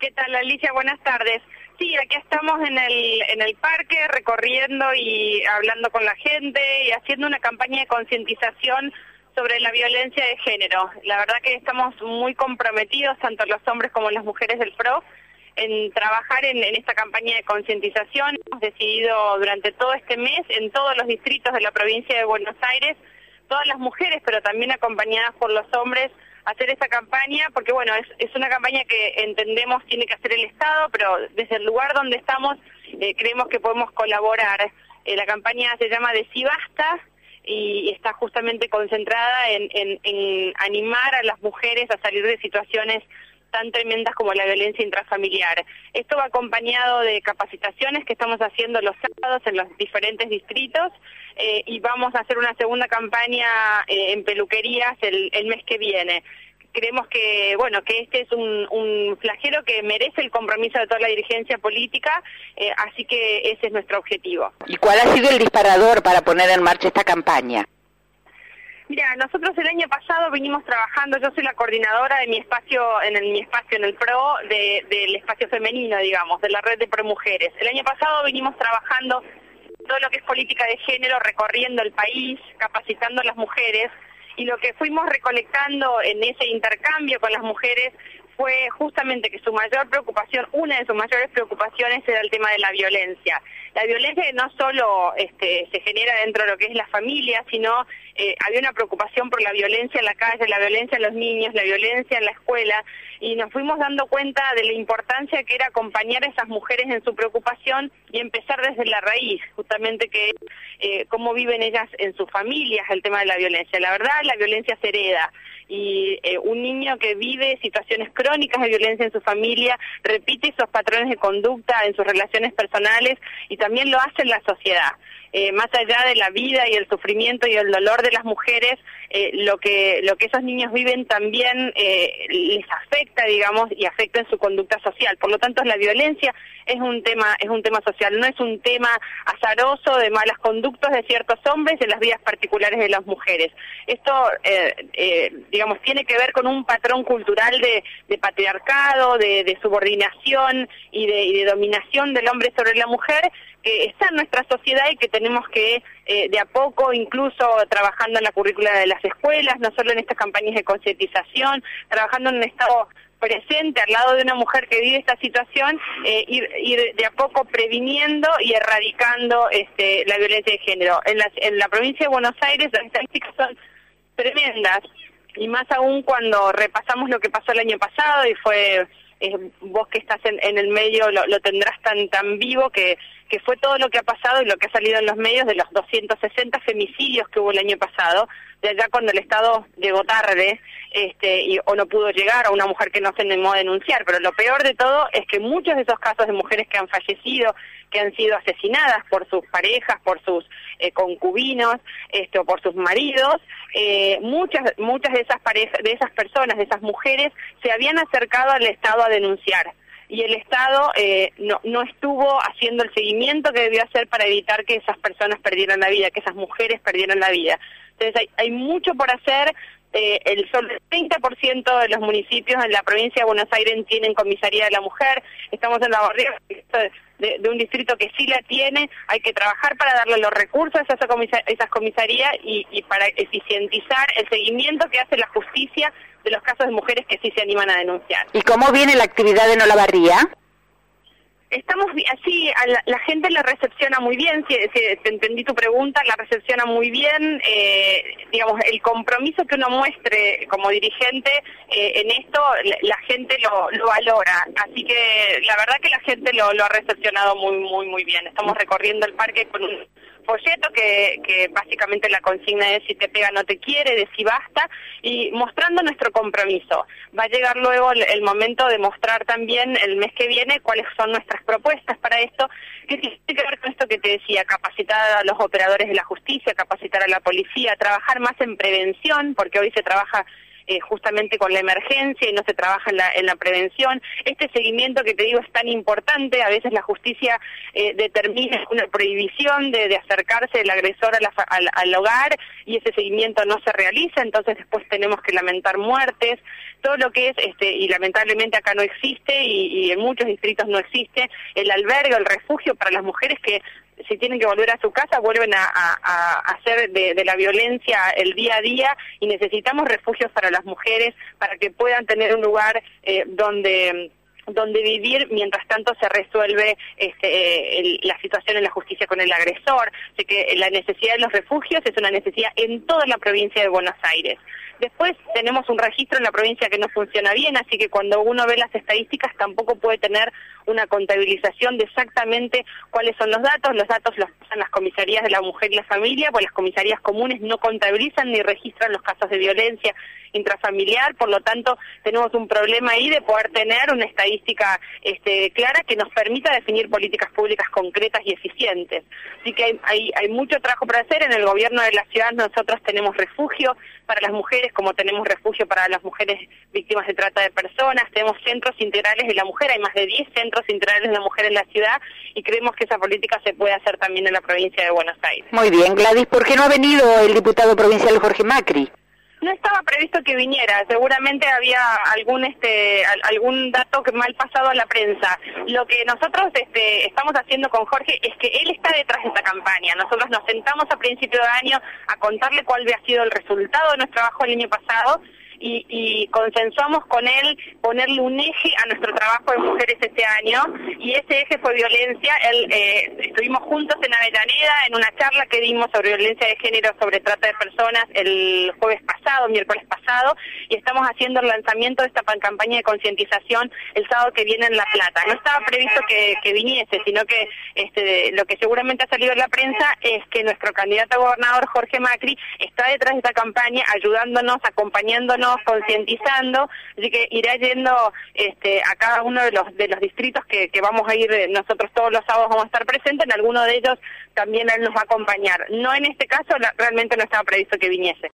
¿Qué tal, Alicia? Buenas tardes. Sí, aquí estamos en el, en el parque recorriendo y hablando con la gente y haciendo una campaña de concientización sobre la violencia de género. La verdad que estamos muy comprometidos, tanto los hombres como las mujeres del PRO, en trabajar en, en esta campaña de concientización. Hemos decidido durante todo este mes, en todos los distritos de la provincia de Buenos Aires, todas las mujeres, pero también acompañadas por los hombres, hacer esta campaña, porque bueno, es, es una campaña que entendemos tiene que hacer el Estado, pero desde el lugar donde estamos eh, creemos que podemos colaborar. Eh, la campaña se llama De Si Basta y está justamente concentrada en, en, en animar a las mujeres a salir de situaciones tan tremendas como la violencia intrafamiliar. Esto va acompañado de capacitaciones que estamos haciendo los sábados en los diferentes distritos eh, y vamos a hacer una segunda campaña eh, en peluquerías el, mes que viene. Creemos que, bueno, que este es un, un, flagelo que merece el compromiso de toda la dirigencia política, eh, así que ese es nuestro objetivo. ¿Y cuál ha sido el disparador para poner en marcha esta campaña? Mira, nosotros el año pasado vinimos trabajando, yo soy la coordinadora de mi espacio, en el, mi espacio en el PRO, de, del espacio femenino, digamos, de la red de pro mujeres. El año pasado vinimos trabajando todo lo que es política de género, recorriendo el país, capacitando a las mujeres, y lo que fuimos recolectando en ese intercambio con las mujeres fue justamente que su mayor preocupación, una de sus mayores preocupaciones era el tema de la violencia. La violencia no solo este, se genera dentro de lo que es la familia, sino eh, había una preocupación por la violencia en la calle, la violencia en los niños, la violencia en la escuela, y nos fuimos dando cuenta de la importancia que era acompañar a esas mujeres en su preocupación y empezar desde la raíz, justamente que eh, cómo viven ellas en sus familias el tema de la violencia. La verdad, la violencia se hereda y eh, un niño que vive situaciones crónicas de violencia en su familia repite esos patrones de conducta en sus relaciones personales y también lo hace en la sociedad. Eh, más allá de la vida y el sufrimiento y el dolor de las mujeres, eh, lo que lo que esos niños viven también eh, les afecta, digamos, y afecta en su conducta social. Por lo tanto, la violencia es un tema es un tema social, no es un tema azaroso de malas conductas de ciertos hombres en las vidas particulares de las mujeres. Esto, digamos, tiene que ver con un patrón cultural de, patriarcado, de, subordinación y de dominación del hombre sobre la mujer que está en nuestra sociedad y que tenemos que eh, de a poco, incluso trabajando en la currícula de las escuelas, no solo en estas campañas de concientización, trabajando en un estado presente al lado de una mujer que vive esta situación, eh, ir, de a poco previniendo y erradicando este, la violencia de género. En la, en la provincia de Buenos Aires las estadísticas son tremendas y más aún cuando repasamos lo que pasó el año pasado y fue eh, vos que estás en, en el medio lo, lo, tendrás tan tan vivo que, que fue todo lo que ha pasado y lo que ha salido en los medios de los 260 femicidios que hubo el año pasado, de allá cuando el Estado llegó tarde este, y, o no pudo llegar a una mujer que no se animó a denunciar. Pero lo peor de todo es que muchos de esos casos de mujeres que han fallecido, que han sido asesinadas por sus parejas, por sus eh, concubinos este, o por sus maridos, eh, muchas, muchas de esas, parejas, de esas personas, de esas mujeres, se habían acercado al Estado a denunciar y el Estado eh, no, no estuvo haciendo el seguimiento que debió hacer para evitar que esas personas perdieran la vida, que esas mujeres perdieran la vida. Entonces hay, hay mucho por hacer, eh, el solo el 30% de los municipios en la provincia de Buenos Aires tienen comisaría de la mujer, estamos en la barriga de, un distrito que sí la tiene, hay que trabajar para darle los recursos a esas comisarías y, y para eficientizar el seguimiento que hace la justicia de los casos de mujeres que sí se animan a denunciar. ¿Y cómo viene la actividad en Olavarría? Estamos así, la, la, gente la recepciona muy bien, si, si, te entendí tu pregunta, la recepciona muy bien, eh, digamos, el compromiso que uno muestre como dirigente eh, en esto, la, la gente lo, lo, valora, así que la verdad que la gente lo, lo ha recepcionado muy, muy, muy bien. Estamos recorriendo el parque con un folleto que, que básicamente la consigna es si te pega no te quiere, de si basta, y mostrando nuestro compromiso. Va a llegar luego el, el momento de mostrar también el mes que viene cuáles son nuestras propuestas para esto, que tiene que ver con esto que te decía, capacitar a los operadores de la justicia, capacitar a la policía, trabajar más en prevención, porque hoy se trabaja eh, justamente con la emergencia y no se trabaja en la, en la prevención. Este seguimiento que te digo es tan importante, a veces la justicia eh, determina una prohibición de, acercarse el agresor al, hogar y ese seguimiento no se realiza, entonces después tenemos que lamentar muertes, todo lo que es, este, y lamentablemente acá no existe y, en muchos distritos no existe, el albergue, el refugio para las mujeres que si tienen que volver a su casa, vuelven a, hacer de, la violencia el día a día y necesitamos refugios para las mujeres para que puedan tener un lugar eh, donde donde vivir mientras tanto se resuelve este, la situación en la justicia con el agresor. Así que la necesidad de los refugios es una necesidad en toda la provincia de Buenos Aires. Después tenemos un registro en la provincia que no funciona bien, así que cuando uno ve las estadísticas tampoco puede tener una contabilización de exactamente cuáles son los datos. Los datos los pasan las comisarías de la mujer y la familia, pues las comisarías comunes no contabilizan ni registran los casos de violencia intrafamiliar, por lo tanto tenemos un problema ahí de poder tener una estadística este, clara que nos permita definir políticas públicas concretas y eficientes. Así que hay, mucho trabajo para hacer. En el gobierno de la ciudad nosotros tenemos refugio para las mujeres, como tenemos refugio para las mujeres víctimas de trata de personas, tenemos centros integrales de la mujer, hay más de 10 centros integrales de la mujer en la ciudad y creemos que esa política se puede hacer también en la provincia de Buenos Aires. Muy bien, Gladys, ¿por qué no ha venido el diputado provincial Jorge Macri? No estaba previsto que viniera, seguramente había algún este algún dato que mal pasado a la prensa. Lo que nosotros este, estamos haciendo con Jorge es que él está detrás de esta campaña. Nosotros nos sentamos a principio de año a contarle cuál había sido el resultado de nuestro trabajo el año pasado y, consensuamos con él ponerle un eje a nuestro trabajo de mujeres este año y ese eje fue violencia. Él, eh, estuvimos juntos en Avellaneda en una charla que dimos sobre violencia de género, sobre trata de personas el jueves pasado, miércoles pasado, y estamos haciendo el lanzamiento de esta campaña de concientización el sábado que viene en La Plata. No estaba previsto que, que viniese, sino que este, lo que seguramente ha salido en la prensa es que nuestro candidato a gobernador, Jorge Macri, está detrás de esta campaña ayudándonos, acompañándonos concientizando, así que irá yendo este, a cada uno de los de los distritos que, vamos a ir, eh, nosotros todos los sábados vamos a estar presentes, en alguno de ellos también él nos va a acompañar. No en este caso, realmente no estaba previsto que viniese.